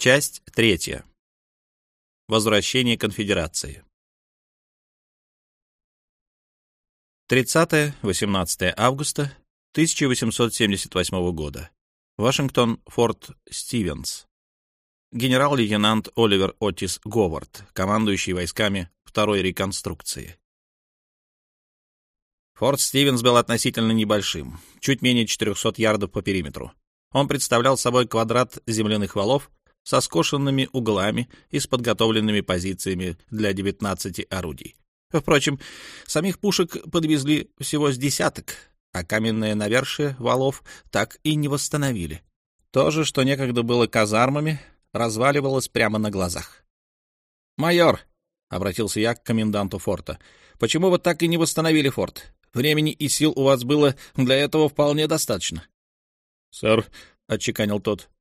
Часть третья. Возвращение конфедерации. 30-18 августа 1878 года. Вашингтон, Форт Стивенс. Генерал-лейтенант Оливер Отис Говард, командующий войсками второй реконструкции. Форт Стивенс был относительно небольшим, чуть менее 400 ярдов по периметру. Он представлял собой квадрат земляных валов со скошенными углами и с подготовленными позициями для 19 орудий. Впрочем, самих пушек подвезли всего с десяток, а каменное навершие валов так и не восстановили. То же, что некогда было казармами, разваливалось прямо на глазах. «Майор», — обратился я к коменданту форта, — «почему вы так и не восстановили форт? Времени и сил у вас было для этого вполне достаточно». «Сэр», — отчеканил тот, —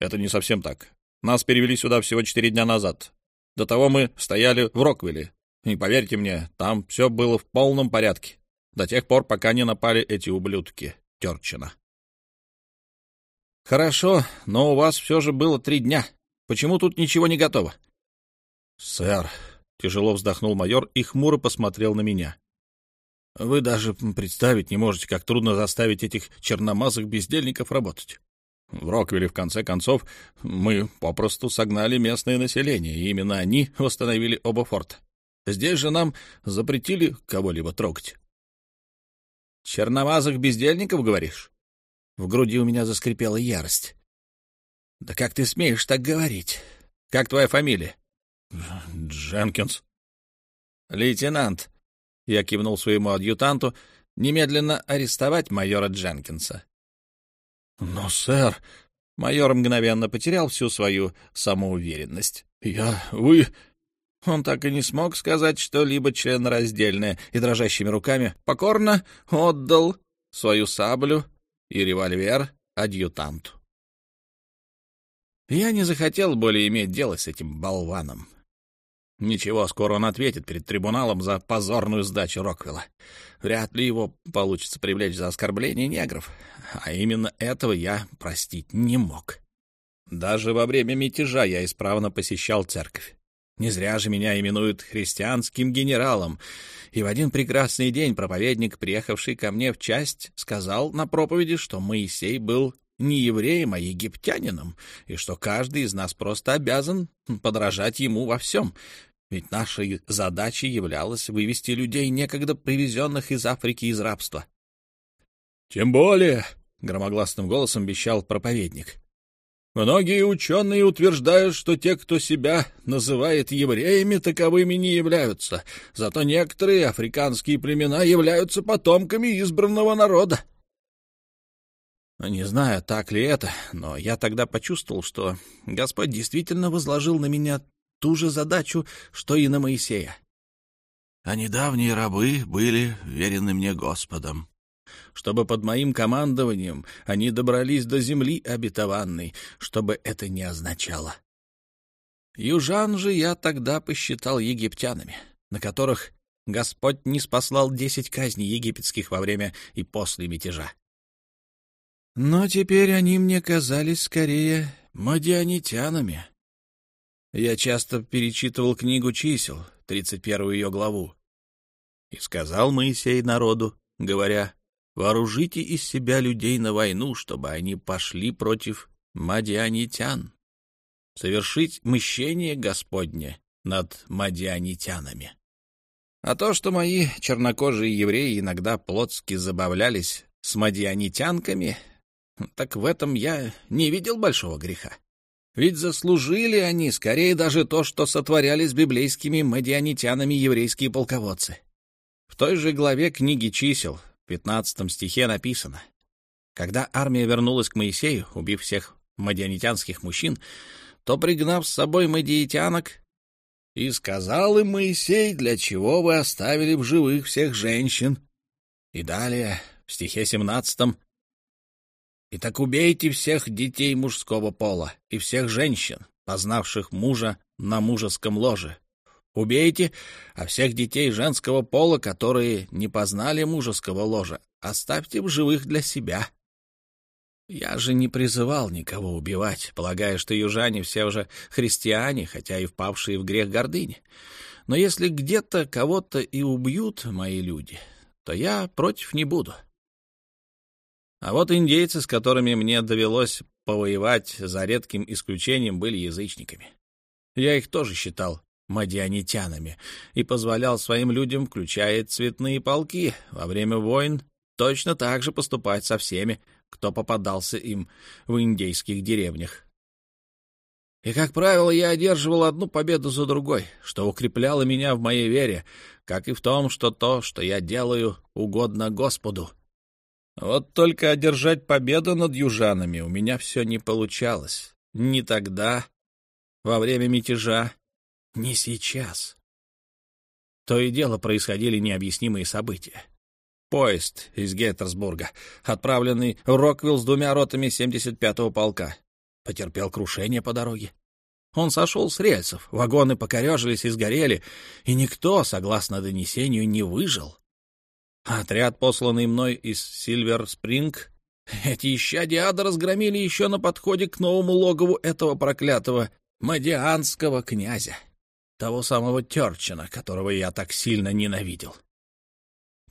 «это не совсем так. Нас перевели сюда всего четыре дня назад. До того мы стояли в Роквилле, и поверьте мне, там все было в полном порядке. До тех пор, пока не напали эти ублюдки Терчина. Хорошо, но у вас все же было три дня. Почему тут ничего не готово? Сэр, тяжело вздохнул майор и хмуро посмотрел на меня. Вы даже представить не можете, как трудно заставить этих черномазых бездельников работать. В Роквилле, в конце концов, мы попросту согнали местное население, и именно они восстановили оба форта. Здесь же нам запретили кого-либо трогать. — Черновазых бездельников, говоришь? В груди у меня заскрипела ярость. — Да как ты смеешь так говорить? Как твоя фамилия? — Дженкинс. — Лейтенант, — я кивнул своему адъютанту, — немедленно арестовать майора Дженкинса. — Но, сэр... Майор мгновенно потерял всю свою самоуверенность. — Я... Вы... Он так и не смог сказать что-либо членораздельное и дрожащими руками покорно отдал свою саблю и револьвер адъютанту. Я не захотел более иметь дело с этим болваном. Ничего, скоро он ответит перед трибуналом за позорную сдачу Роквилла. Вряд ли его получится привлечь за оскорбление негров, а именно этого я простить не мог. Даже во время мятежа я исправно посещал церковь. Не зря же меня именуют христианским генералом. И в один прекрасный день проповедник, приехавший ко мне в часть, сказал на проповеди, что Моисей был не евреем, а египтянином, и что каждый из нас просто обязан подражать ему во всем. Ведь нашей задачей являлось вывести людей, некогда привезенных из Африки из рабства. — Тем более, — громогласным голосом вещал проповедник, Многие ученые утверждают, что те, кто себя называет евреями, таковыми не являются. Зато некоторые африканские племена являются потомками избранного народа. Не знаю, так ли это, но я тогда почувствовал, что Господь действительно возложил на меня ту же задачу, что и на Моисея. А недавние рабы были верены мне Господом, чтобы под моим командованием они добрались до земли обетованной, чтобы это не означало. Южан же я тогда посчитал египтянами, на которых Господь не спаслал десять казней египетских во время и после мятежа. Но теперь они мне казались скорее мадианитянами. Я часто перечитывал книгу чисел, тридцать первую ее главу. И сказал Моисей народу, говоря, Вооружите из себя людей на войну, чтобы они пошли против мадианитян. Совершить мщение Господне над мадианитянами. А то, что мои чернокожие евреи иногда плотски забавлялись с мадианитянками, так в этом я не видел большого греха. Ведь заслужили они скорее даже то, что сотворяли с библейскими мадианитянами еврейские полководцы. В той же главе книги чисел в 15 стихе написано, «Когда армия вернулась к Моисею, убив всех мадианитянских мужчин, то, пригнав с собой мадиитянок, и сказал им Моисей, для чего вы оставили в живых всех женщин. И далее, в стихе 17 «Итак убейте всех детей мужского пола и всех женщин, познавших мужа на мужеском ложе, Убейте, а всех детей женского пола, которые не познали мужеского ложа, оставьте в живых для себя. Я же не призывал никого убивать, полагая, что южане все уже христиане, хотя и впавшие в грех гордыни. Но если где-то кого-то и убьют мои люди, то я против не буду. А вот индейцы, с которыми мне довелось повоевать, за редким исключением, были язычниками. Я их тоже считал мадианитянами и позволял своим людям, включая цветные полки, во время войн точно так же поступать со всеми, кто попадался им в индейских деревнях. И, как правило, я одерживал одну победу за другой, что укрепляло меня в моей вере, как и в том, что то, что я делаю, угодно Господу. Вот только одержать победу над южанами у меня все не получалось. Ни тогда, во время мятежа, ни сейчас. То и дело происходили необъяснимые события. Поезд из Геттерсбурга, отправленный в Роквилл с двумя ротами 75-го полка, потерпел крушение по дороге. Он сошел с рельсов, вагоны покорежились и сгорели, и никто, согласно донесению, не выжил. Отряд, посланный мной из Сильвер-Спринг, эти исчадия ада разгромили еще на подходе к новому логову этого проклятого мадианского князя, того самого Терчина, которого я так сильно ненавидел.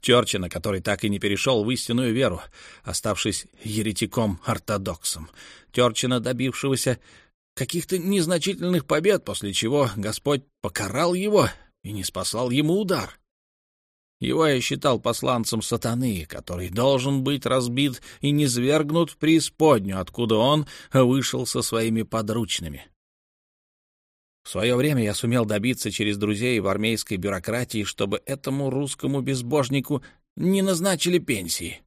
Терчина, который так и не перешел в истинную веру, оставшись еретиком-ортодоксом. Терчина, добившегося каких-то незначительных побед, после чего Господь покарал его и не спасал ему удар. Его я считал посланцем сатаны, который должен быть разбит и низвергнут в преисподнюю, откуда он вышел со своими подручными. В свое время я сумел добиться через друзей в армейской бюрократии, чтобы этому русскому безбожнику не назначили пенсии.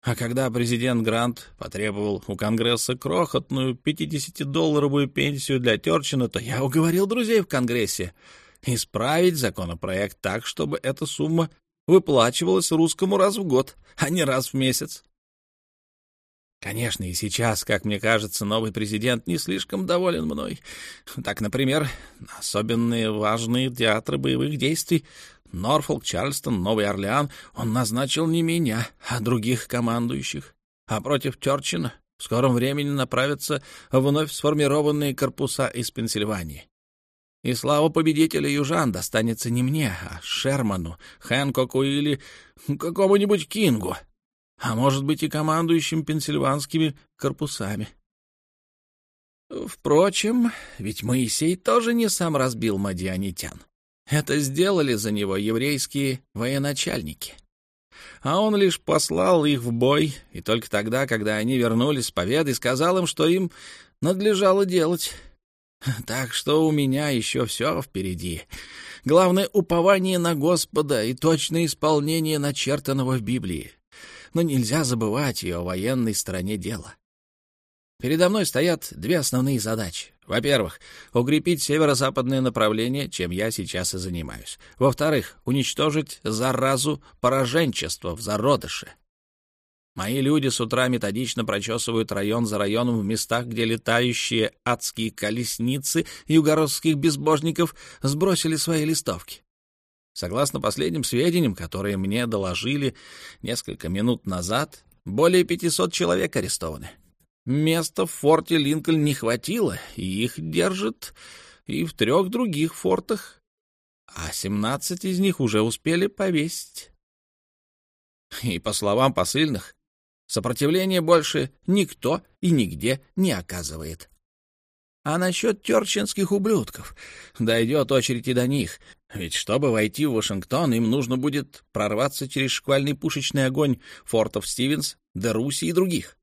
А когда президент Грант потребовал у Конгресса крохотную 50-долларовую пенсию для Терчина, то я уговорил друзей в Конгрессе исправить законопроект так, чтобы эта сумма выплачивалась русскому раз в год, а не раз в месяц. Конечно, и сейчас, как мне кажется, новый президент не слишком доволен мной. Так, например, особенные важные театры боевых действий Норфолк, Чарльстон, Новый Орлеан он назначил не меня, а других командующих. А против Терчина в скором времени направятся вновь сформированные корпуса из Пенсильвании. И слава победителя южан достанется не мне, а Шерману, Хэнкоку или какому-нибудь Кингу, а может быть и командующим пенсильванскими корпусами. Впрочем, ведь Моисей тоже не сам разбил мадианитян. Это сделали за него еврейские военачальники. А он лишь послал их в бой, и только тогда, когда они вернулись с победой, сказал им, что им надлежало делать — так что у меня еще все впереди. Главное — упование на Господа и точное исполнение начертанного в Библии. Но нельзя забывать и о военной стороне дела. Передо мной стоят две основные задачи. Во-первых, укрепить северо-западное направление, чем я сейчас и занимаюсь. Во-вторых, уничтожить заразу пораженчества в зародыше. Мои люди с утра методично прочесывают район за районом в местах, где летающие адские колесницы югородских безбожников сбросили свои листовки. Согласно последним сведениям, которые мне доложили несколько минут назад, более 500 человек арестованы. Места в форте Линкольн не хватило, и их держат и в трех других фортах, а 17 из них уже успели повесить. И, по словам посыльных, Сопротивления больше никто и нигде не оказывает. А насчет терчинских ублюдков дойдет очередь и до них, ведь чтобы войти в Вашингтон, им нужно будет прорваться через шквальный пушечный огонь фортов Стивенс, Деруси и других.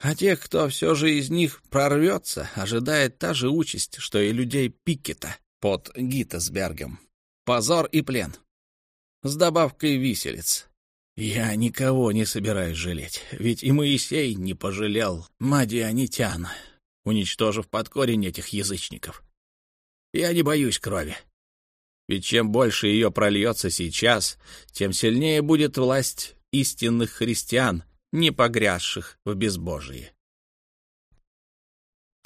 А тех, кто все же из них прорвется, ожидает та же участь, что и людей Пикета под Гиттесбергом. Позор и плен. С добавкой виселиц. Я никого не собираюсь жалеть, ведь и Моисей не пожалел Мадианитян, уничтожив под корень этих язычников. Я не боюсь крови. Ведь чем больше ее прольется сейчас, тем сильнее будет власть истинных христиан, не погрязших в безбожии.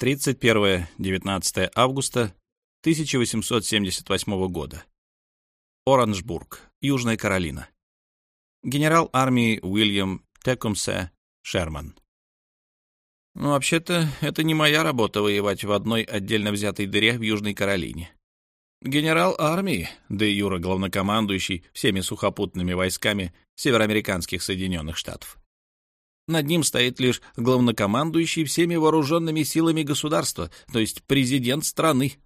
31-19 августа 1878 года. Оранжбург, Южная Каролина генерал армии Уильям Текумсе Шерман. Ну, вообще-то, это не моя работа воевать в одной отдельно взятой дыре в Южной Каролине. Генерал армии, де юра главнокомандующий всеми сухопутными войсками североамериканских Соединенных Штатов. Над ним стоит лишь главнокомандующий всеми вооруженными силами государства, то есть президент страны.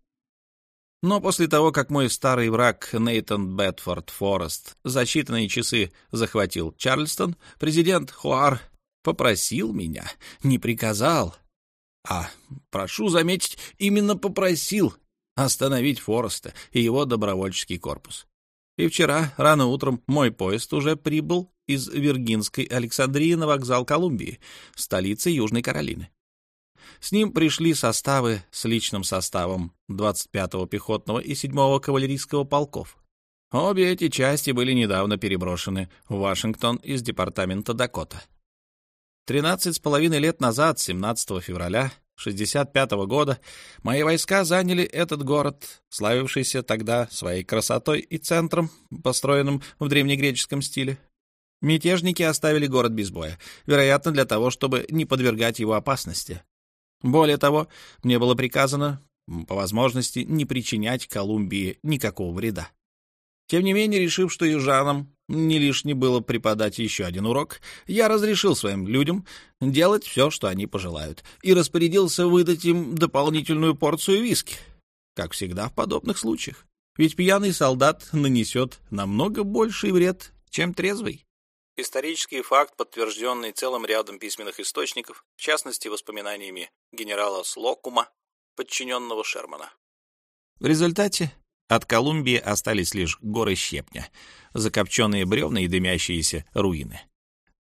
Но после того, как мой старый враг Нейтан Бетфорд Форест за считанные часы захватил Чарльстон, президент Хуар попросил меня, не приказал, а, прошу заметить, именно попросил остановить Фореста и его добровольческий корпус. И вчера, рано утром, мой поезд уже прибыл из Виргинской Александрии на вокзал Колумбии, столицы Южной Каролины. С ним пришли составы с личным составом 25-го пехотного и 7-го кавалерийского полков. Обе эти части были недавно переброшены в Вашингтон из департамента Дакота. Тринадцать с половиной лет назад, 17 февраля 65 -го года, мои войска заняли этот город, славившийся тогда своей красотой и центром, построенным в древнегреческом стиле. Мятежники оставили город без боя, вероятно, для того, чтобы не подвергать его опасности. Более того, мне было приказано, по возможности, не причинять Колумбии никакого вреда. Тем не менее, решив, что южанам не лишне было преподать еще один урок, я разрешил своим людям делать все, что они пожелают, и распорядился выдать им дополнительную порцию виски, как всегда в подобных случаях. Ведь пьяный солдат нанесет намного больший вред, чем трезвый. Исторический факт, подтвержденный целым рядом письменных источников, в частности, воспоминаниями генерала Слокума, подчиненного Шермана. В результате от Колумбии остались лишь горы щепня, закопченные бревна и дымящиеся руины.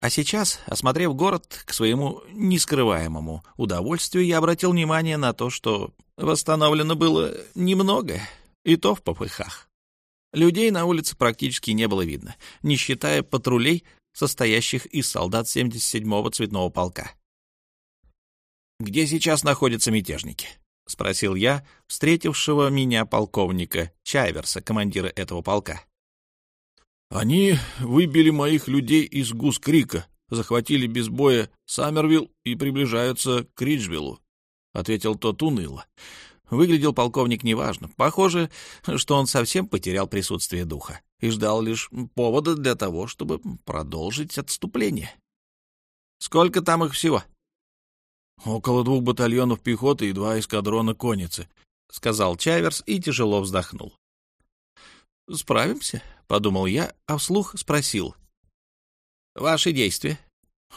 А сейчас, осмотрев город к своему нескрываемому удовольствию, я обратил внимание на то, что восстановлено было немного, и то в попыхах. Людей на улице практически не было видно, не считая патрулей, состоящих из солдат 77-го цветного полка. «Где сейчас находятся мятежники?» — спросил я встретившего меня полковника Чайверса, командира этого полка. «Они выбили моих людей из Гус-Крика, захватили без боя Саммервилл и приближаются к Риджвиллу», — ответил тот уныло. Выглядел полковник неважно. Похоже, что он совсем потерял присутствие духа и ждал лишь повода для того, чтобы продолжить отступление. «Сколько там их всего?» «Около двух батальонов пехоты и два эскадрона конницы», — сказал Чайверс и тяжело вздохнул. «Справимся», — подумал я, а вслух спросил. «Ваши действия?»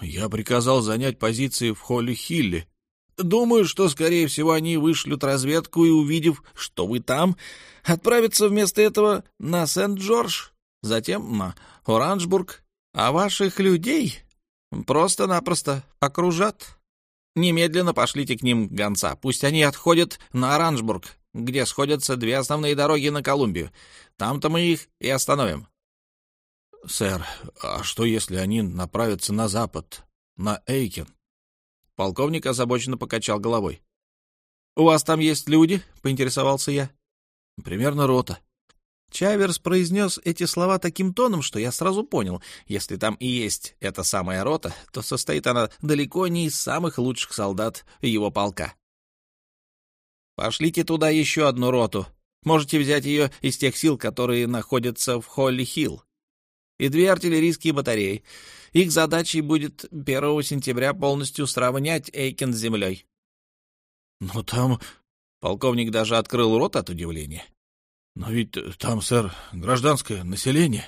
«Я приказал занять позиции в Холли-Хилле. Думаю, что, скорее всего, они вышлют разведку и, увидев, что вы там, отправятся вместо этого на Сент-Джордж, затем на Оранжбург, а ваших людей просто-напросто окружат». Немедленно пошлите к ним гонца. Пусть они отходят на Оранжбург, где сходятся две основные дороги на Колумбию. Там-то мы их и остановим. — Сэр, а что, если они направятся на запад, на Эйкен? Полковник озабоченно покачал головой. — У вас там есть люди? — поинтересовался я. — Примерно рота. Чаверс произнес эти слова таким тоном, что я сразу понял, если там и есть эта самая рота, то состоит она далеко не из самых лучших солдат его полка. «Пошлите туда еще одну роту. Можете взять ее из тех сил, которые находятся в Холли-Хилл. И две артиллерийские батареи. Их задачей будет 1 сентября полностью сравнять Эйкен с землей». «Но там...» Полковник даже открыл рот от удивления. Но ведь там, сэр, гражданское население.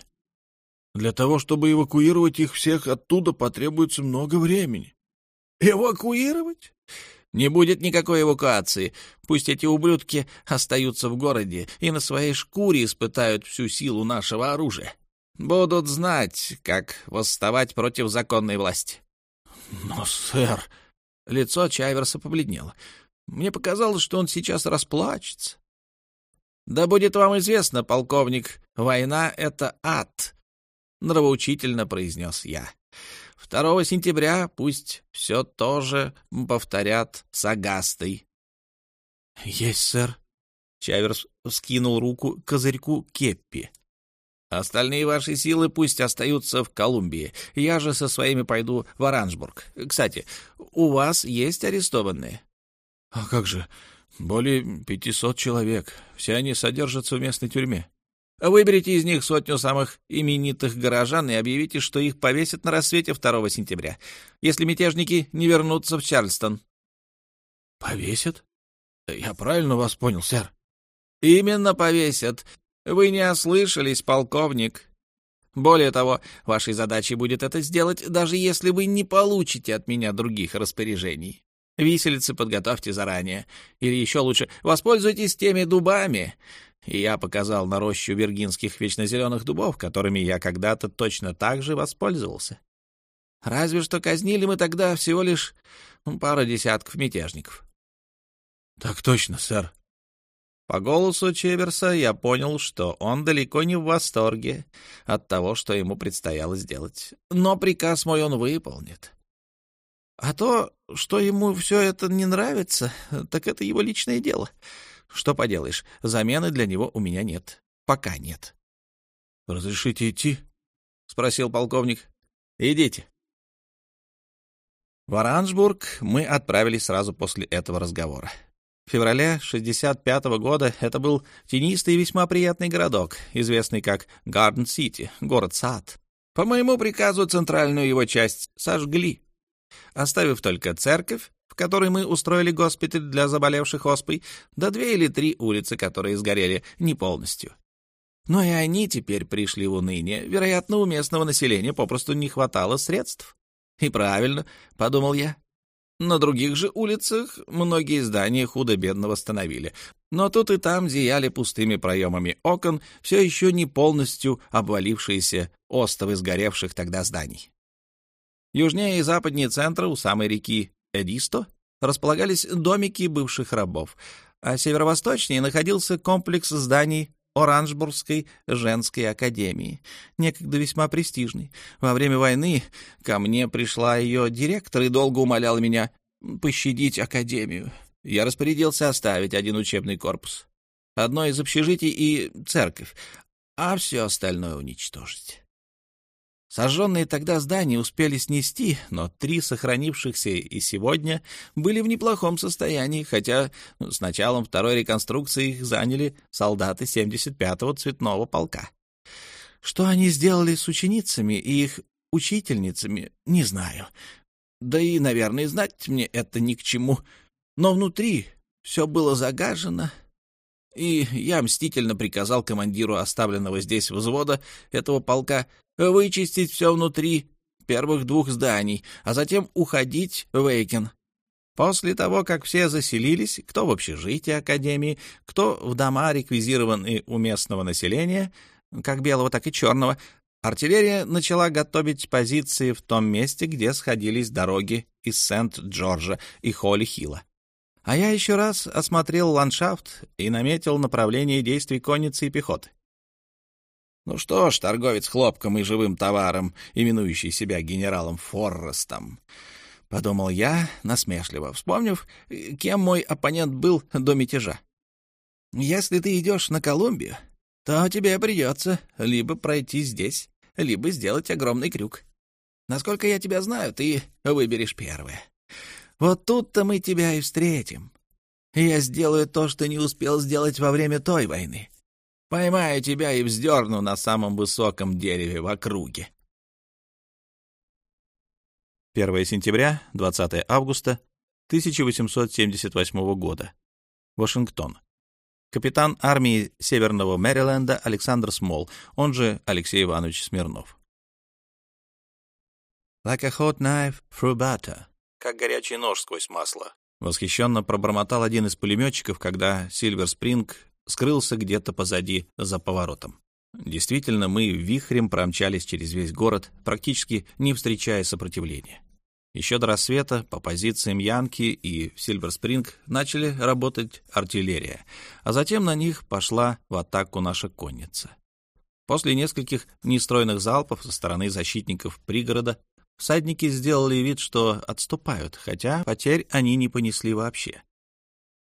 Для того, чтобы эвакуировать их всех оттуда, потребуется много времени. Эвакуировать? Не будет никакой эвакуации. Пусть эти ублюдки остаются в городе и на своей шкуре испытают всю силу нашего оружия. Будут знать, как восставать против законной власти. Но, сэр... Лицо Чайверса побледнело. Мне показалось, что он сейчас расплачется. Да будет вам известно, полковник, война — это ад, — нравоучительно произнес я. 2 сентября пусть все тоже повторят с Агастой. — Есть, сэр. Чаверс вскинул руку к козырьку Кеппи. Остальные ваши силы пусть остаются в Колумбии. Я же со своими пойду в Оранжбург. Кстати, у вас есть арестованные? — А как же? Более пятисот человек. Все они содержатся в местной тюрьме. Выберите из них сотню самых именитых горожан и объявите, что их повесят на рассвете 2 сентября, если мятежники не вернутся в Чарльстон. — Повесят? Я правильно вас понял, сэр? — Именно повесят. Вы не ослышались, полковник. Более того, вашей задачей будет это сделать, даже если вы не получите от меня других распоряжений. Виселицы подготовьте заранее. Или еще лучше, воспользуйтесь теми дубами. И я показал на рощу виргинских вечнозеленых дубов, которыми я когда-то точно так же воспользовался. Разве что казнили мы тогда всего лишь пару десятков мятежников. — Так точно, сэр, по голосу Чеверса я понял, что он далеко не в восторге от того, что ему предстояло сделать. Но приказ мой он выполнит. А то, что ему все это не нравится, так это его личное дело. Что поделаешь, замены для него у меня нет. Пока нет. — Разрешите идти? — спросил полковник. — Идите. В Оранжбург мы отправились сразу после этого разговора. В феврале 65 -го года это был тенистый и весьма приятный городок, известный как Гарден-Сити, город-сад. По моему приказу центральную его часть сожгли, оставив только церковь, в которой мы устроили госпиталь для заболевших оспой, да две или три улицы, которые сгорели не полностью. Но и они теперь пришли в уныние. Вероятно, у местного населения попросту не хватало средств. И правильно, — подумал я, на других же улицах многие здания худо-бедно восстановили, но тут и там зияли пустыми проемами окон все еще не полностью обвалившиеся остовы сгоревших тогда зданий. Южнее и западнее центра, у самой реки Эдисто, располагались домики бывших рабов, а северо-восточнее находился комплекс зданий Оранжбургской женской академии, некогда весьма престижной. Во время войны ко мне пришла ее директор и долго умоляла меня пощадить академию. Я распорядился оставить один учебный корпус, одно из общежитий и церковь, а все остальное уничтожить. Сожженные тогда здания успели снести, но три сохранившихся и сегодня были в неплохом состоянии, хотя с началом второй реконструкции их заняли солдаты 75-го цветного полка. Что они сделали с ученицами и их учительницами, не знаю. Да и, наверное, знать мне это ни к чему. Но внутри все было загажено, и я мстительно приказал командиру оставленного здесь взвода этого полка вычистить все внутри первых двух зданий, а затем уходить в Эйкен. После того, как все заселились, кто в общежитии Академии, кто в дома, реквизированные у местного населения, как белого, так и черного, артиллерия начала готовить позиции в том месте, где сходились дороги из Сент-Джорджа и Холли-Хилла. А я еще раз осмотрел ландшафт и наметил направление действий конницы и пехоты. Ну что ж, торговец хлопком и живым товаром, именующий себя генералом Форрестом, — подумал я насмешливо, вспомнив, кем мой оппонент был до мятежа. Если ты идешь на Колумбию, то тебе придется либо пройти здесь, либо сделать огромный крюк. Насколько я тебя знаю, ты выберешь первое. Вот тут-то мы тебя и встретим. Я сделаю то, что не успел сделать во время той войны. Поймаю тебя и вздерну на самом высоком дереве в округе. 1 сентября, 20 августа 1878 года. Вашингтон. Капитан армии Северного Мэриленда Александр Смол, он же Алексей Иванович Смирнов. «Like a hot knife through butter», как горячий нож сквозь масло. Восхищенно пробормотал один из пулеметчиков, когда Сильвер Спринг скрылся где-то позади, за поворотом. Действительно, мы вихрем промчались через весь город, практически не встречая сопротивления. Еще до рассвета по позициям Янки и Сильверспринг начали работать артиллерия, а затем на них пошла в атаку наша конница. После нескольких нестройных залпов со стороны защитников пригорода всадники сделали вид, что отступают, хотя потерь они не понесли вообще.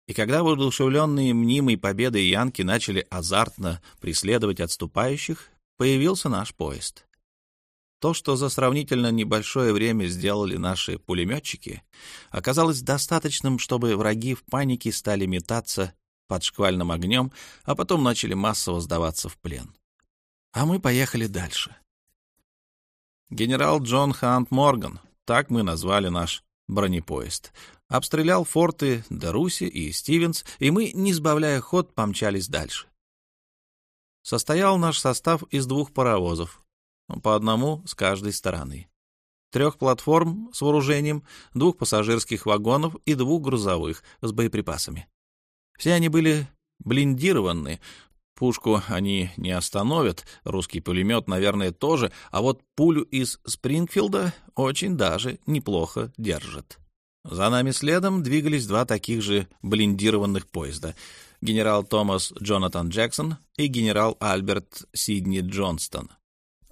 И когда воодушевленные мнимой победой янки начали азартно преследовать отступающих, появился наш поезд. То, что за сравнительно небольшое время сделали наши пулеметчики, оказалось достаточным, чтобы враги в панике стали метаться под шквальным огнем, а потом начали массово сдаваться в плен. А мы поехали дальше. Генерал Джон Хант Морган, так мы назвали наш бронепоезд, обстрелял форты Деруси и Стивенс, и мы, не сбавляя ход, помчались дальше. Состоял наш состав из двух паровозов, по одному с каждой стороны. Трех платформ с вооружением, двух пассажирских вагонов и двух грузовых с боеприпасами. Все они были блиндированы. Пушку они не остановят, русский пулемет, наверное, тоже, а вот пулю из Спрингфилда очень даже неплохо держат. За нами следом двигались два таких же блиндированных поезда — генерал Томас Джонатан Джексон и генерал Альберт Сидни Джонстон.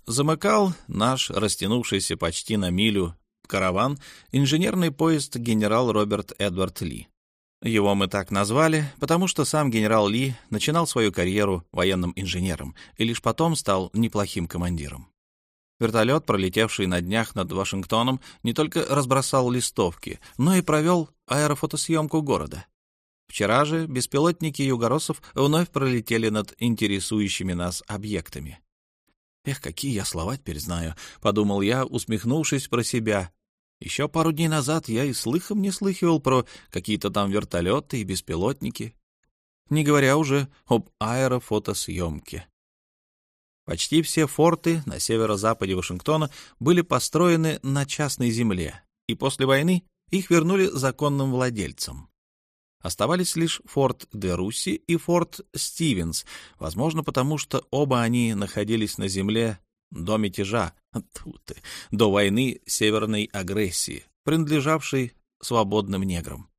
Замыкал наш, растянувшийся почти на милю, караван, инженерный поезд генерал Роберт Эдвард Ли. Его мы так назвали, потому что сам генерал Ли начинал свою карьеру военным инженером и лишь потом стал неплохим командиром. Вертолет, пролетевший на днях над Вашингтоном, не только разбросал листовки, но и провел аэрофотосъемку города. Вчера же беспилотники югоросов вновь пролетели над интересующими нас объектами. Эх, какие я слова теперь знаю, — подумал я, усмехнувшись про себя. Еще пару дней назад я и слыхом не слыхивал про какие-то там вертолеты и беспилотники, не говоря уже об аэрофотосъемке. Почти все форты на северо-западе Вашингтона были построены на частной земле, и после войны их вернули законным владельцам. Оставались лишь форт де Руси и форт Стивенс, возможно, потому что оба они находились на земле до мятежа, ты, до войны северной агрессии, принадлежавшей свободным неграм,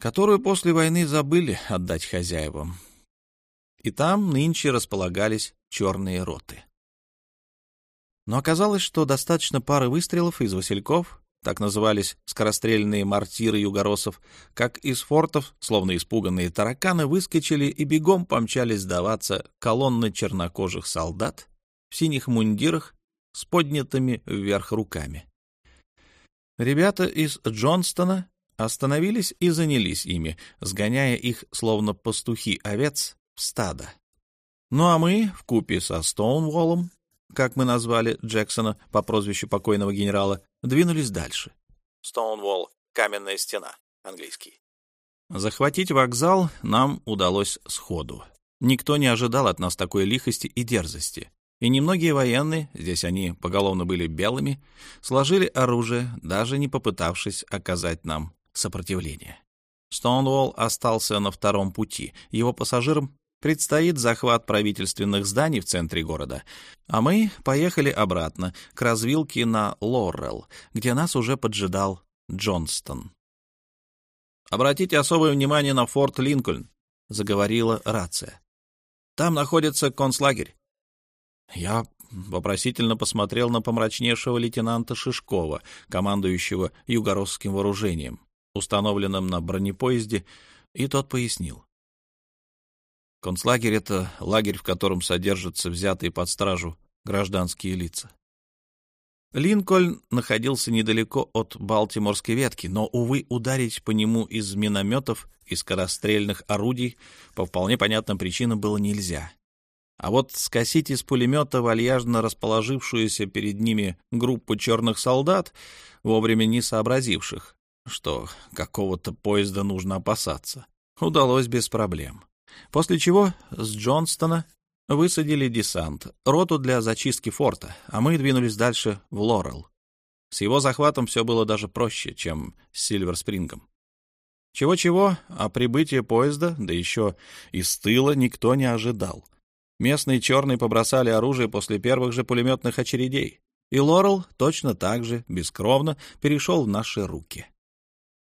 которую после войны забыли отдать хозяевам. И там нынче располагались черные роты. Но оказалось, что достаточно пары выстрелов из васильков так назывались скорострельные мортиры югоросов, как из фортов, словно испуганные тараканы, выскочили и бегом помчались сдаваться колонны чернокожих солдат в синих мундирах с поднятыми вверх руками. Ребята из Джонстона остановились и занялись ими, сгоняя их, словно пастухи овец, в стадо. Ну а мы, в купе со Стоунволлом, как мы назвали Джексона по прозвищу покойного генерала, двинулись дальше. Стоунволл — каменная стена, английский. Захватить вокзал нам удалось сходу. Никто не ожидал от нас такой лихости и дерзости. И немногие военные, здесь они поголовно были белыми, сложили оружие, даже не попытавшись оказать нам сопротивление. Стоунволл остался на втором пути. Его пассажирам Предстоит захват правительственных зданий в центре города, а мы поехали обратно, к развилке на Лоррелл, где нас уже поджидал Джонстон. «Обратите особое внимание на форт Линкольн», — заговорила рация. «Там находится концлагерь». Я вопросительно посмотрел на помрачнейшего лейтенанта Шишкова, командующего югородским вооружением, установленным на бронепоезде, и тот пояснил. Концлагерь — это лагерь, в котором содержатся взятые под стражу гражданские лица. Линкольн находился недалеко от Балтиморской ветки, но, увы, ударить по нему из минометов и скорострельных орудий по вполне понятным причинам было нельзя. А вот скосить из пулемета вальяжно расположившуюся перед ними группу черных солдат, вовремя не сообразивших, что какого-то поезда нужно опасаться, удалось без проблем. После чего с Джонстона высадили десант, роту для зачистки форта, а мы двинулись дальше в Лорел. С его захватом все было даже проще, чем с Сильверспрингом. Чего-чего, а прибытие поезда, да еще из тыла, никто не ожидал. Местные черные побросали оружие после первых же пулеметных очередей, и Лорел точно так же, бескровно, перешел в наши руки.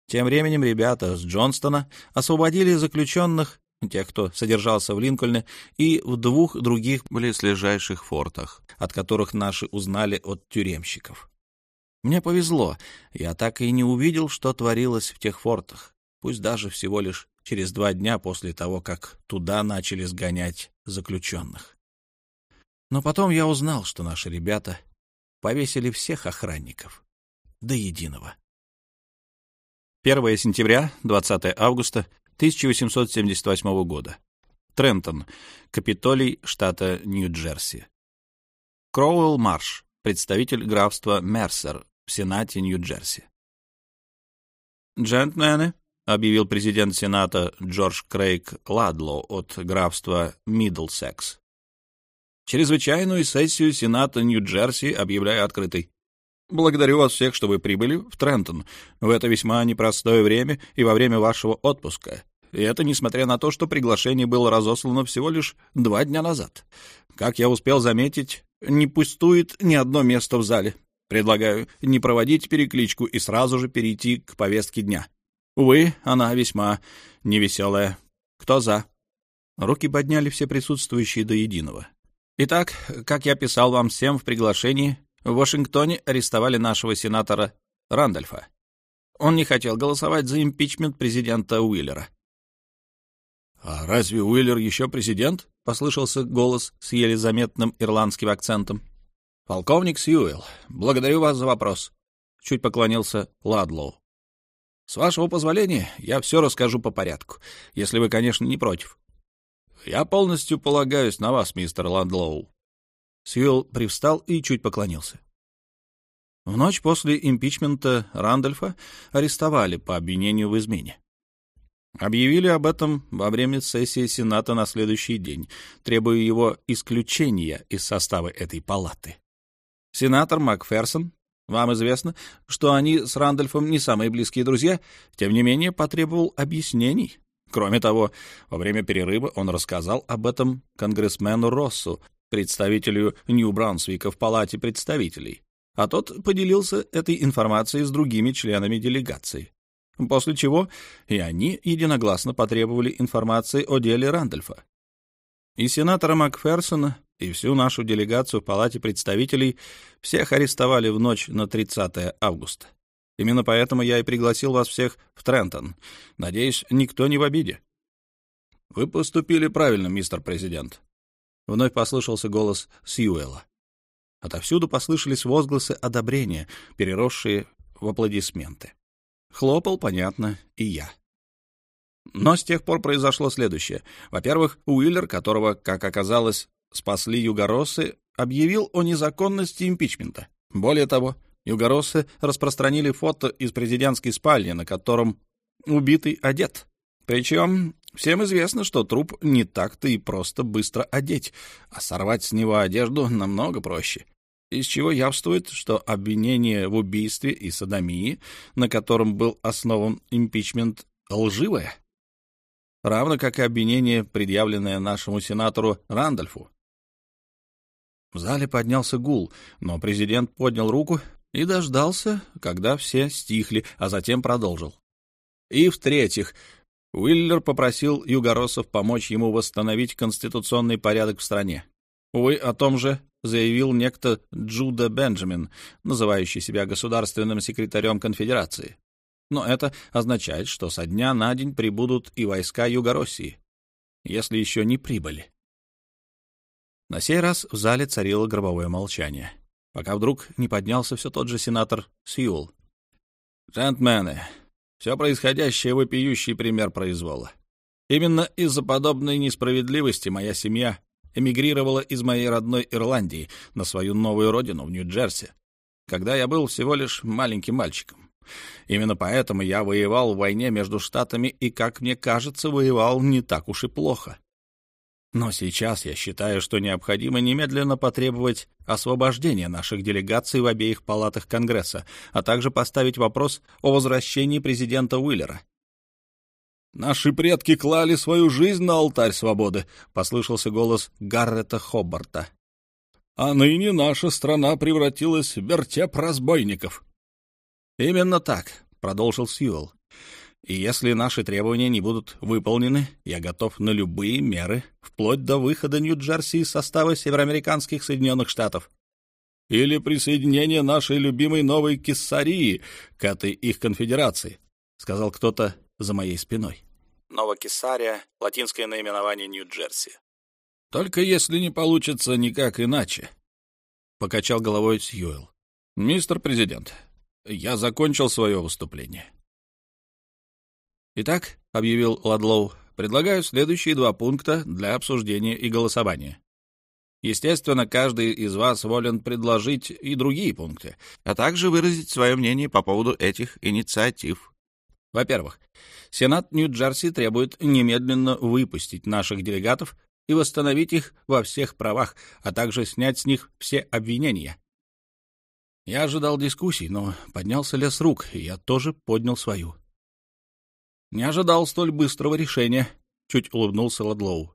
Тем временем ребята с Джонстона освободили заключенных тех, кто содержался в Линкольне, и в двух других близлежащих фортах, от которых наши узнали от тюремщиков. Мне повезло, я так и не увидел, что творилось в тех фортах, пусть даже всего лишь через два дня после того, как туда начали сгонять заключенных. Но потом я узнал, что наши ребята повесили всех охранников до единого. 1 сентября, 20 августа 1878 года. Трентон, Капитолий штата Нью-Джерси. Кроуэлл Марш, представитель графства Мерсер в Сенате Нью-Джерси. «Джентльмены», — объявил президент Сената Джордж Крейг Ладлоу от графства Миддлсекс. «Чрезвычайную сессию Сената Нью-Джерси объявляю открытой. Благодарю вас всех, что вы прибыли в Трентон в это весьма непростое время и во время вашего отпуска. И это несмотря на то, что приглашение было разослано всего лишь два дня назад. Как я успел заметить, не пустует ни одно место в зале. Предлагаю не проводить перекличку и сразу же перейти к повестке дня. Увы, она весьма невеселая. Кто за? Руки подняли все присутствующие до единого. Итак, как я писал вам всем в приглашении, в Вашингтоне арестовали нашего сенатора Рандольфа. Он не хотел голосовать за импичмент президента Уиллера. «А разве Уиллер еще президент?» — послышался голос с еле заметным ирландским акцентом. «Полковник Сьюэлл, благодарю вас за вопрос», — чуть поклонился Ладлоу. «С вашего позволения я все расскажу по порядку, если вы, конечно, не против». «Я полностью полагаюсь на вас, мистер Ладлоу». Сьюэлл привстал и чуть поклонился. В ночь после импичмента Рандольфа арестовали по обвинению в измене. Объявили об этом во время сессии Сената на следующий день, требуя его исключения из состава этой палаты. Сенатор Макферсон, вам известно, что они с Рандольфом не самые близкие друзья, тем не менее потребовал объяснений. Кроме того, во время перерыва он рассказал об этом конгрессмену Россу, представителю Нью-Брансвика в Палате представителей, а тот поделился этой информацией с другими членами делегации после чего и они единогласно потребовали информации о деле Рандольфа. И сенатора Макферсона, и всю нашу делегацию в Палате представителей всех арестовали в ночь на 30 августа. Именно поэтому я и пригласил вас всех в Трентон. Надеюсь, никто не в обиде. — Вы поступили правильно, мистер президент. Вновь послышался голос Сьюэлла. Отовсюду послышались возгласы одобрения, переросшие в аплодисменты. Хлопал, понятно, и я. Но с тех пор произошло следующее. Во-первых, Уиллер, которого, как оказалось, спасли югороссы, объявил о незаконности импичмента. Более того, югороссы распространили фото из президентской спальни, на котором убитый одет. Причем всем известно, что труп не так-то и просто быстро одеть, а сорвать с него одежду намного проще из чего явствует, что обвинение в убийстве и садомии, на котором был основан импичмент, лживое, равно как и обвинение, предъявленное нашему сенатору Рандольфу. В зале поднялся гул, но президент поднял руку и дождался, когда все стихли, а затем продолжил. И, в-третьих, Уиллер попросил югоросов помочь ему восстановить конституционный порядок в стране. Увы, о том же заявил некто Джуда Бенджамин, называющий себя государственным секретарем конфедерации. Но это означает, что со дня на день прибудут и войска Юго-России, если еще не прибыли. На сей раз в зале царило гробовое молчание, пока вдруг не поднялся все тот же сенатор Сьюл. «Джентльмены, все происходящее — вопиющий пример произвола. Именно из-за подобной несправедливости моя семья эмигрировала из моей родной Ирландии на свою новую родину в Нью-Джерси, когда я был всего лишь маленьким мальчиком. Именно поэтому я воевал в войне между штатами и, как мне кажется, воевал не так уж и плохо. Но сейчас я считаю, что необходимо немедленно потребовать освобождения наших делегаций в обеих палатах Конгресса, а также поставить вопрос о возвращении президента Уиллера. «Наши предки клали свою жизнь на алтарь свободы», — послышался голос Гаррета Хобарта. «А ныне наша страна превратилась в вертеп разбойников». «Именно так», — продолжил Сьюэлл. «И если наши требования не будут выполнены, я готов на любые меры, вплоть до выхода Нью-Джерси из состава североамериканских Соединенных Штатов. Или присоединения нашей любимой новой Кессарии к этой их конфедерации», — сказал кто-то за моей спиной. Новокесария — латинское наименование Нью-Джерси. Только если не получится никак иначе, — покачал головой Сьюэлл. — Мистер Президент, я закончил свое выступление. Итак, — объявил Ладлоу, — предлагаю следующие два пункта для обсуждения и голосования. Естественно, каждый из вас волен предложить и другие пункты, а также выразить свое мнение по поводу этих инициатив. Во-первых, Сенат Нью-Джерси требует немедленно выпустить наших делегатов и восстановить их во всех правах, а также снять с них все обвинения. Я ожидал дискуссий, но поднялся лес рук, и я тоже поднял свою. Не ожидал столь быстрого решения, чуть улыбнулся Ладлоу.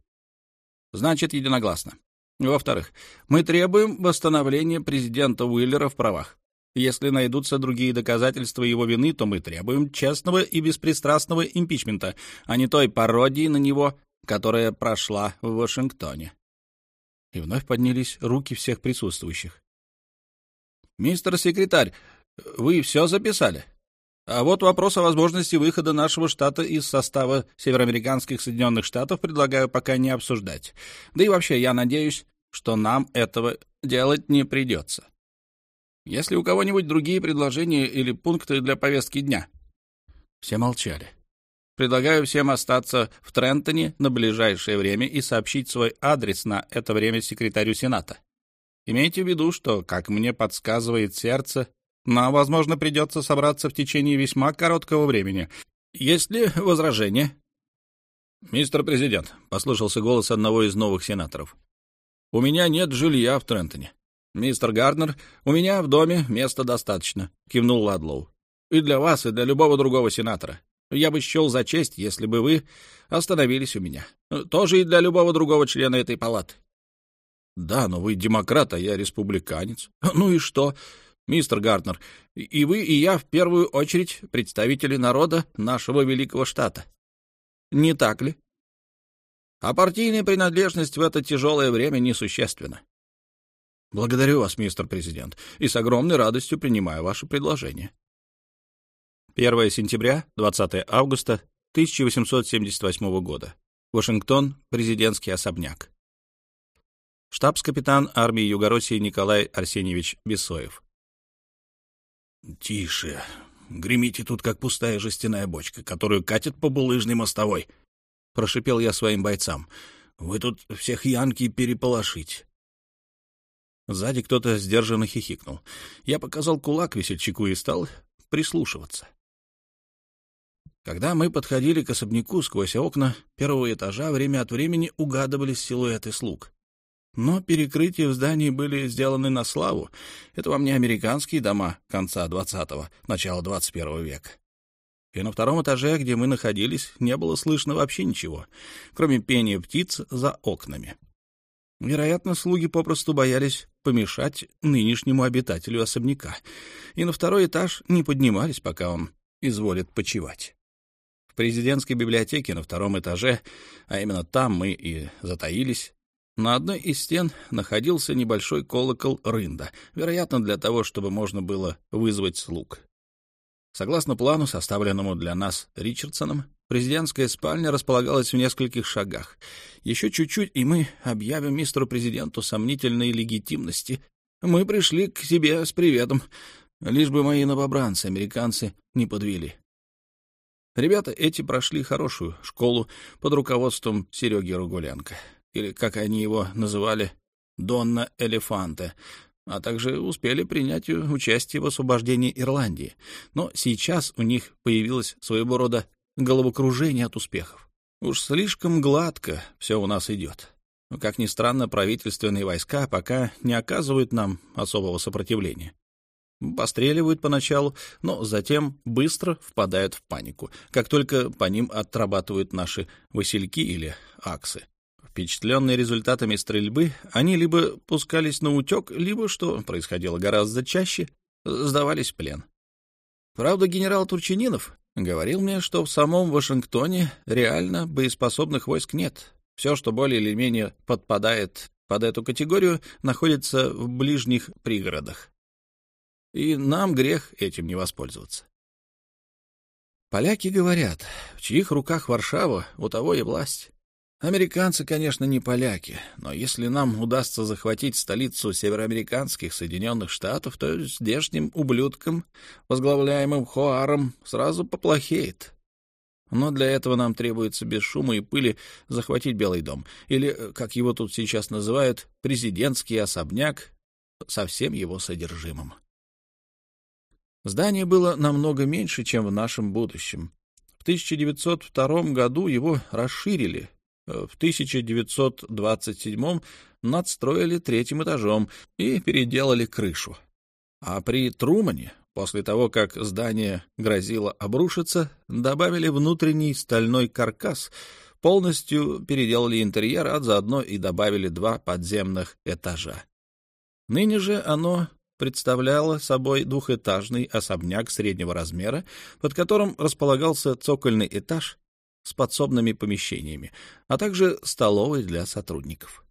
Значит, единогласно. Во-вторых, мы требуем восстановления президента Уиллера в правах. Если найдутся другие доказательства его вины, то мы требуем честного и беспристрастного импичмента, а не той пародии на него, которая прошла в Вашингтоне. И вновь поднялись руки всех присутствующих. «Мистер секретарь, вы все записали? А вот вопрос о возможности выхода нашего штата из состава североамериканских Соединенных Штатов предлагаю пока не обсуждать. Да и вообще, я надеюсь, что нам этого делать не придется. Если у кого-нибудь другие предложения или пункты для повестки дня?» Все молчали. Предлагаю всем остаться в Трентоне на ближайшее время и сообщить свой адрес на это время секретарю Сената. Имейте в виду, что, как мне подсказывает сердце, нам, возможно, придется собраться в течение весьма короткого времени. Есть ли возражения? «Мистер Президент», — послышался голос одного из новых сенаторов, — «у меня нет жилья в Трентоне. «Мистер Гарднер, у меня в доме места достаточно», — кивнул Ладлоу. «И для вас, и для любого другого сенатора. Я бы счел за честь, если бы вы остановились у меня. Тоже и для любого другого члена этой палаты». «Да, но вы демократ, а я республиканец». «Ну и что?» «Мистер Гарднер, и вы, и я в первую очередь представители народа нашего великого штата. Не так ли?» А партийная принадлежность в это тяжелое время несущественна. Благодарю вас, мистер президент, и с огромной радостью принимаю ваше предложение. 1 сентября, 20 августа 1878 года. Вашингтон, президентский особняк. Штабс-капитан армии Югороссии Николай Арсеньевич Бесоев. «Тише. Гремите тут, как пустая жестяная бочка, которую катят по булыжной мостовой», — прошипел я своим бойцам. «Вы тут всех янки переполошить. Сзади кто-то сдержанно хихикнул. Я показал кулак весельчаку и стал прислушиваться. Когда мы подходили к особняку сквозь окна первого этажа, время от времени угадывались силуэты слуг. Но перекрытия в здании были сделаны на славу. Это вам не американские дома конца XX, начала XXI века. И на втором этаже, где мы находились, не было слышно вообще ничего, кроме пения птиц за окнами. Вероятно, слуги попросту боялись помешать нынешнему обитателю особняка, и на второй этаж не поднимались, пока он изволит почевать. В президентской библиотеке на втором этаже, а именно там мы и затаились, на одной из стен находился небольшой колокол рында, вероятно, для того, чтобы можно было вызвать слуг. Согласно плану, составленному для нас Ричардсоном, Президентская спальня располагалась в нескольких шагах. Еще чуть-чуть, и мы объявим мистеру президенту сомнительной легитимности. Мы пришли к себе с приветом, лишь бы мои новобранцы, американцы, не подвели. Ребята эти прошли хорошую школу под руководством Сереги Ругуленко, или, как они его называли, Донна Элефанте, а также успели принять участие в освобождении Ирландии. Но сейчас у них появилось своего рода головокружение от успехов. Уж слишком гладко все у нас идет. Как ни странно, правительственные войска пока не оказывают нам особого сопротивления. Постреливают поначалу, но затем быстро впадают в панику, как только по ним отрабатывают наши васильки или аксы. Впечатленные результатами стрельбы, они либо пускались на утек, либо, что происходило гораздо чаще, сдавались в плен. Правда, генерал Турчининов Говорил мне, что в самом Вашингтоне реально боеспособных войск нет. Все, что более или менее подпадает под эту категорию, находится в ближних пригородах. И нам грех этим не воспользоваться. Поляки говорят, в чьих руках Варшава, у того и власть. Американцы, конечно, не поляки, но если нам удастся захватить столицу североамериканских Соединенных Штатов, то здешним ублюдкам, возглавляемым Хоаром, сразу поплохеет. Но для этого нам требуется без шума и пыли захватить Белый дом, или, как его тут сейчас называют, президентский особняк со всем его содержимым. Здание было намного меньше, чем в нашем будущем. В 1902 году его расширили, в 1927 надстроили третьим этажом и переделали крышу. А при Трумане, после того, как здание грозило обрушиться, добавили внутренний стальной каркас, полностью переделали интерьер, а заодно и добавили два подземных этажа. Ныне же оно представляло собой двухэтажный особняк среднего размера, под которым располагался цокольный этаж с подсобными помещениями, а также столовой для сотрудников.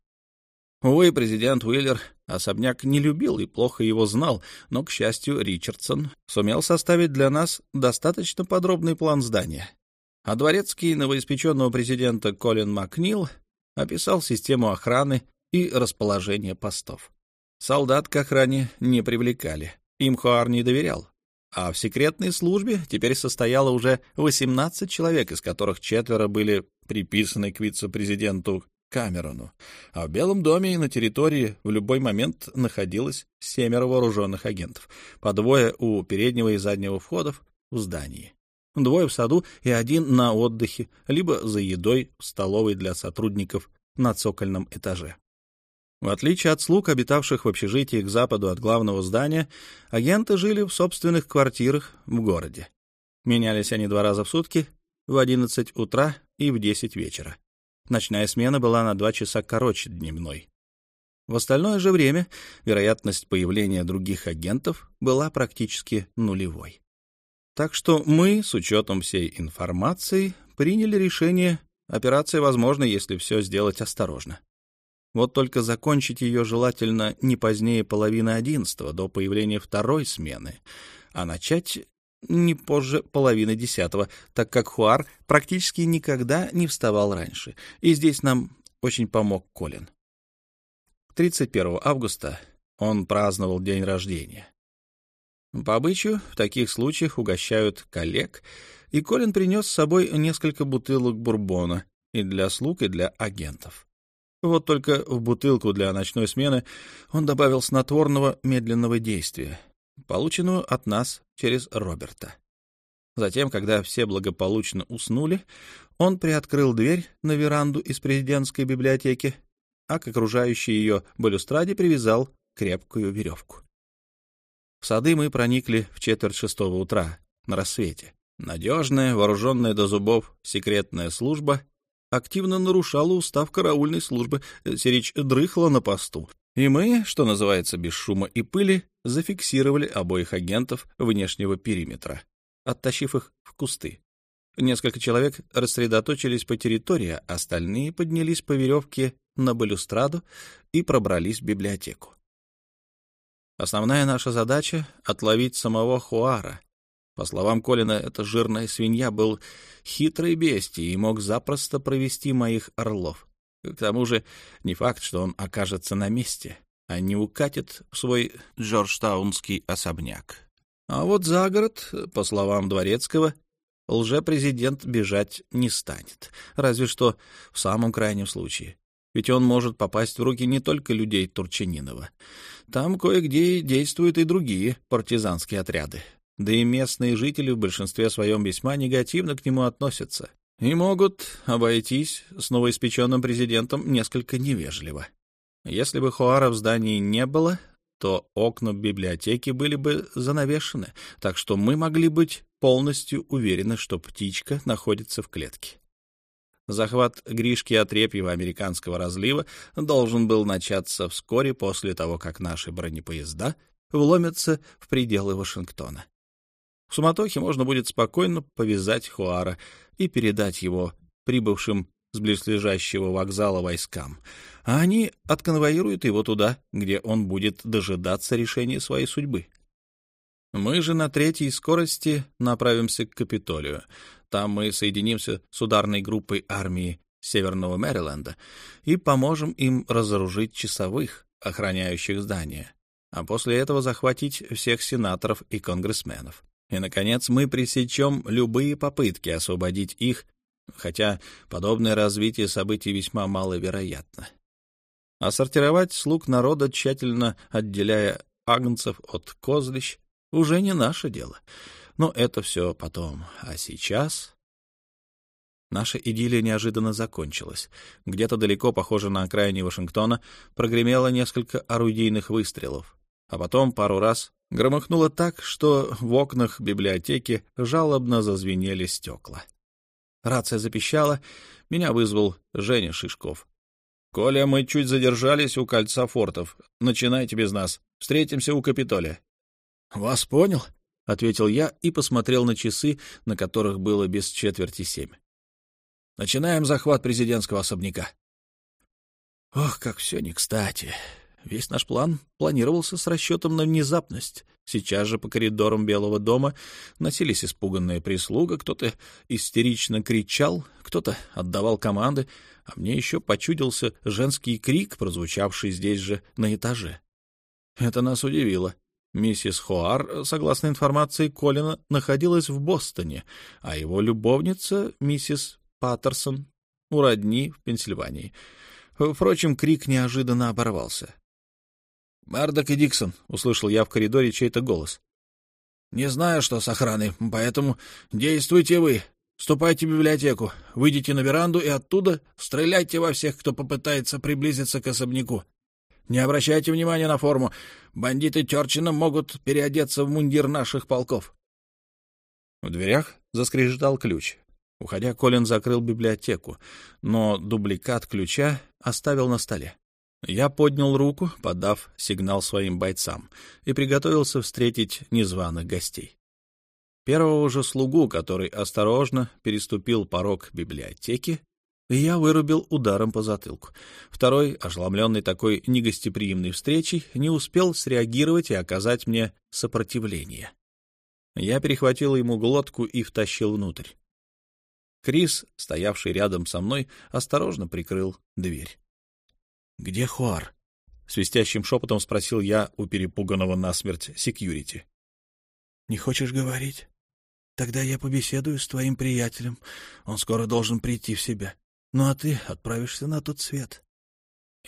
Увы, президент Уиллер особняк не любил и плохо его знал, но, к счастью, Ричардсон сумел составить для нас достаточно подробный план здания. А дворецкий новоиспеченного президента Колин Макнил описал систему охраны и расположение постов. Солдат к охране не привлекали, им Хуар не доверял, а в секретной службе теперь состояло уже 18 человек, из которых четверо были приписаны к вице-президенту Камерону, а в Белом доме и на территории в любой момент находилось семеро вооруженных агентов, по двое у переднего и заднего входов в здании. Двое в саду и один на отдыхе, либо за едой в столовой для сотрудников на цокольном этаже. В отличие от слуг, обитавших в общежитии к западу от главного здания, агенты жили в собственных квартирах в городе. Менялись они два раза в сутки, в 11 утра и в 10 вечера. Ночная смена была на два часа короче дневной. В остальное же время вероятность появления других агентов была практически нулевой. Так что мы, с учетом всей информации, приняли решение, операция возможна, если все сделать осторожно. Вот только закончить ее желательно не позднее половины одиннадцатого, до появления второй смены, а начать не позже половины десятого, так как Хуар практически никогда не вставал раньше, и здесь нам очень помог Колин. 31 августа он праздновал день рождения. По обычаю, в таких случаях угощают коллег, и Колин принес с собой несколько бутылок бурбона и для слуг, и для агентов. Вот только в бутылку для ночной смены он добавил снотворного медленного действия, полученную от нас через Роберта. Затем, когда все благополучно уснули, он приоткрыл дверь на веранду из президентской библиотеки, а к окружающей ее балюстраде привязал крепкую веревку. В сады мы проникли в четверть шестого утра, на рассвете. Надежная, вооруженная до зубов секретная служба активно нарушала устав караульной службы, Сирич дрыхла на посту. И мы, что называется, без шума и пыли, зафиксировали обоих агентов внешнего периметра, оттащив их в кусты. Несколько человек рассредоточились по территории, остальные поднялись по веревке на балюстраду и пробрались в библиотеку. Основная наша задача — отловить самого Хуара, по словам Колина, эта жирная свинья был хитрой бестией и мог запросто провести моих орлов. К тому же не факт, что он окажется на месте, а не укатит в свой джорджтаунский особняк. А вот за город, по словам Дворецкого, лже-президент бежать не станет, разве что в самом крайнем случае. Ведь он может попасть в руки не только людей Турчининова. Там кое-где действуют и другие партизанские отряды, да и местные жители в большинстве своем весьма негативно к нему относятся и могут обойтись с новоиспеченным президентом несколько невежливо. Если бы Хуара в здании не было, то окна библиотеки были бы занавешены, так что мы могли быть полностью уверены, что птичка находится в клетке. Захват Гришки Отрепьева американского разлива должен был начаться вскоре после того, как наши бронепоезда вломятся в пределы Вашингтона. В суматохе можно будет спокойно повязать Хуара и передать его прибывшим с близлежащего вокзала войскам, а они отконвоируют его туда, где он будет дожидаться решения своей судьбы. Мы же на третьей скорости направимся к Капитолию. Там мы соединимся с ударной группой армии северного Мэриленда и поможем им разоружить часовых, охраняющих здание, а после этого захватить всех сенаторов и конгрессменов. И, наконец, мы пресечем любые попытки освободить их, хотя подобное развитие событий весьма маловероятно. А сортировать слуг народа, тщательно отделяя агнцев от козлищ, уже не наше дело. Но это все потом. А сейчас... Наша идиллия неожиданно закончилась. Где-то далеко, похоже на окраине Вашингтона, прогремело несколько орудийных выстрелов. А потом пару раз громыхнуло так, что в окнах библиотеки жалобно зазвенели стекла. Рация запищала, меня вызвал Женя Шишков. «Коля, мы чуть задержались у кольца фортов. Начинайте без нас. Встретимся у Капитолия». «Вас понял», — ответил я и посмотрел на часы, на которых было без четверти семь. «Начинаем захват президентского особняка». Ох, как все не кстати. Весь наш план планировался с расчетом на внезапность. Сейчас же по коридорам Белого дома носились испуганная прислуга, кто-то истерично кричал, кто-то отдавал команды, а мне еще почудился женский крик, прозвучавший здесь же на этаже. Это нас удивило. Миссис Хоар, согласно информации Колина, находилась в Бостоне, а его любовница, миссис Паттерсон, у родни в Пенсильвании. Впрочем, крик неожиданно оборвался. «Мардок и Диксон», — услышал я в коридоре чей-то голос. «Не знаю, что с охраной, поэтому действуйте вы. Ступайте в библиотеку, выйдите на веранду и оттуда стреляйте во всех, кто попытается приблизиться к особняку. Не обращайте внимания на форму. Бандиты Терчина могут переодеться в мундир наших полков». В дверях заскрежетал ключ. Уходя, Колин закрыл библиотеку, но дубликат ключа оставил на столе. Я поднял руку, подав сигнал своим бойцам, и приготовился встретить незваных гостей. Первого же слугу, который осторожно переступил порог библиотеки, я вырубил ударом по затылку. Второй, ошеломленный такой негостеприимной встречей, не успел среагировать и оказать мне сопротивление. Я перехватил ему глотку и втащил внутрь. Крис, стоявший рядом со мной, осторожно прикрыл дверь. — Где Хуар? — свистящим шепотом спросил я у перепуганного насмерть секьюрити. — Не хочешь говорить? Тогда я побеседую с твоим приятелем. Он скоро должен прийти в себя. Ну а ты отправишься на тот свет.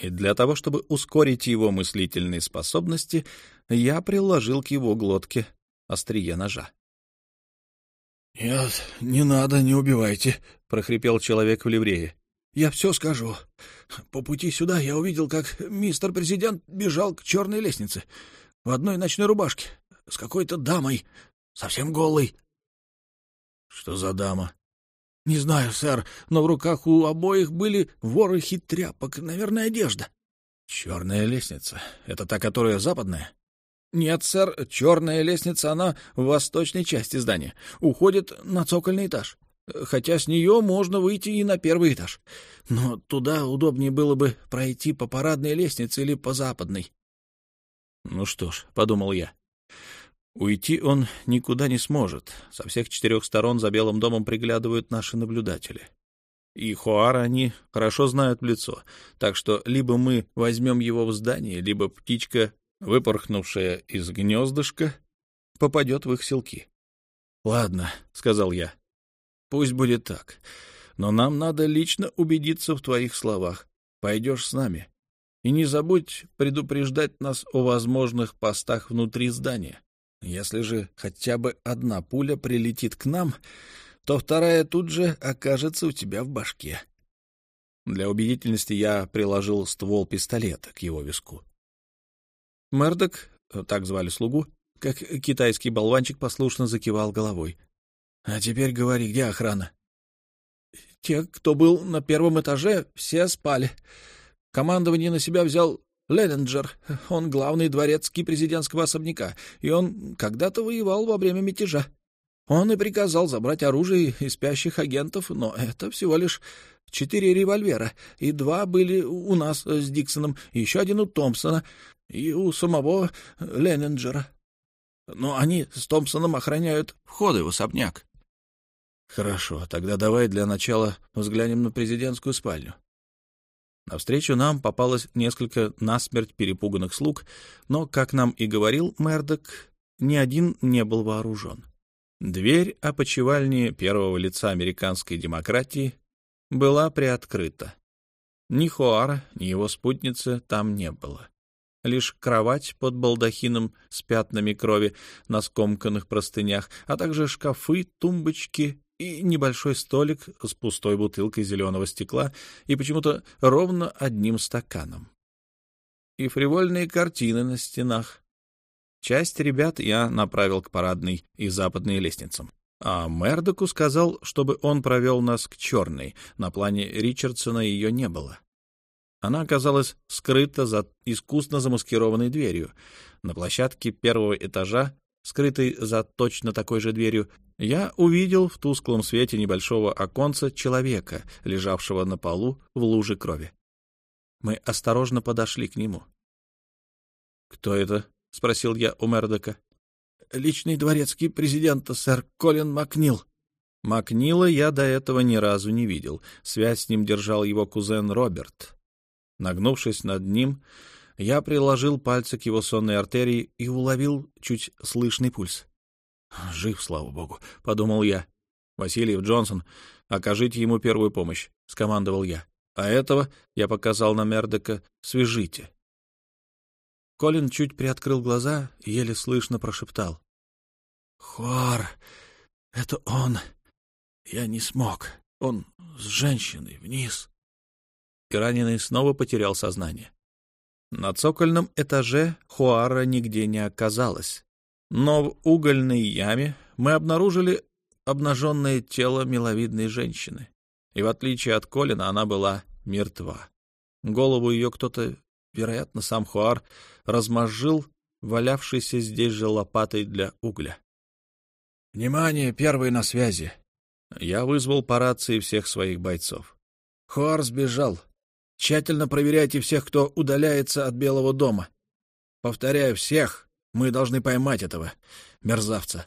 И для того, чтобы ускорить его мыслительные способности, я приложил к его глотке острие ножа. — Нет, не надо, не убивайте, — прохрипел человек в ливрее. Я все скажу. По пути сюда я увидел, как мистер президент бежал к черной лестнице в одной ночной рубашке с какой-то дамой, совсем голой. — Что за дама? — Не знаю, сэр, но в руках у обоих были ворохи тряпок, наверное, одежда. — Черная лестница. Это та, которая западная? — Нет, сэр, черная лестница, она в восточной части здания. Уходит на цокольный этаж хотя с нее можно выйти и на первый этаж. Но туда удобнее было бы пройти по парадной лестнице или по западной. Ну что ж, — подумал я, — уйти он никуда не сможет. Со всех четырех сторон за Белым домом приглядывают наши наблюдатели. И Хоара они хорошо знают в лицо, так что либо мы возьмем его в здание, либо птичка, выпорхнувшая из гнездышка, попадет в их селки. — Ладно, — сказал я, Пусть будет так. Но нам надо лично убедиться в твоих словах. Пойдешь с нами. И не забудь предупреждать нас о возможных постах внутри здания. Если же хотя бы одна пуля прилетит к нам, то вторая тут же окажется у тебя в башке. Для убедительности я приложил ствол пистолета к его виску. Мердок, так звали слугу, как китайский болванчик послушно закивал головой. А теперь говори, где охрана? Те, кто был на первом этаже, все спали. Командование на себя взял Леннинджер. Он главный дворецкий президентского особняка, и он когда-то воевал во время мятежа. Он и приказал забрать оружие из спящих агентов, но это всего лишь четыре револьвера, и два были у нас с Диксоном, и еще один у Томпсона, и у самого Леннинджера. Но они с Томпсоном охраняют входы в особняк. Хорошо, тогда давай для начала взглянем на президентскую спальню. Навстречу нам попалось несколько насмерть перепуганных слуг, но, как нам и говорил Мердок, ни один не был вооружен. Дверь опочивальни первого лица американской демократии была приоткрыта. Ни Хуара, ни его спутницы там не было. Лишь кровать под балдахином с пятнами крови на скомканных простынях, а также шкафы, тумбочки и небольшой столик с пустой бутылкой зеленого стекла и почему-то ровно одним стаканом. И фривольные картины на стенах. Часть ребят я направил к парадной и западной лестницам. А Мердоку сказал, чтобы он провел нас к черной. На плане Ричардсона ее не было. Она оказалась скрыта за искусно замаскированной дверью. На площадке первого этажа, скрытой за точно такой же дверью, я увидел в тусклом свете небольшого оконца человека, лежавшего на полу в луже крови. Мы осторожно подошли к нему. «Кто это?» — спросил я у Мердока. «Личный дворецкий президента, сэр Колин Макнил». Макнила я до этого ни разу не видел. Связь с ним держал его кузен Роберт. Нагнувшись над ним, я приложил пальцы к его сонной артерии и уловил чуть слышный пульс. «Жив, слава богу», — подумал я. «Васильев, Джонсон, окажите ему первую помощь», — скомандовал я. «А этого, — я показал на Мердека, — свяжите». Колин чуть приоткрыл глаза еле слышно прошептал. «Хуар, это он. Я не смог. Он с женщиной вниз». И раненый снова потерял сознание. На цокольном этаже Хуара нигде не оказалось. Но в угольной яме мы обнаружили обнаженное тело миловидной женщины. И в отличие от Колина, она была мертва. Голову ее кто-то, вероятно, сам Хуар, размозжил валявшейся здесь же лопатой для угля. «Внимание, первый на связи!» Я вызвал по рации всех своих бойцов. Хуар сбежал. Тщательно проверяйте всех, кто удаляется от Белого дома. Повторяю, всех. Мы должны поймать этого мерзавца.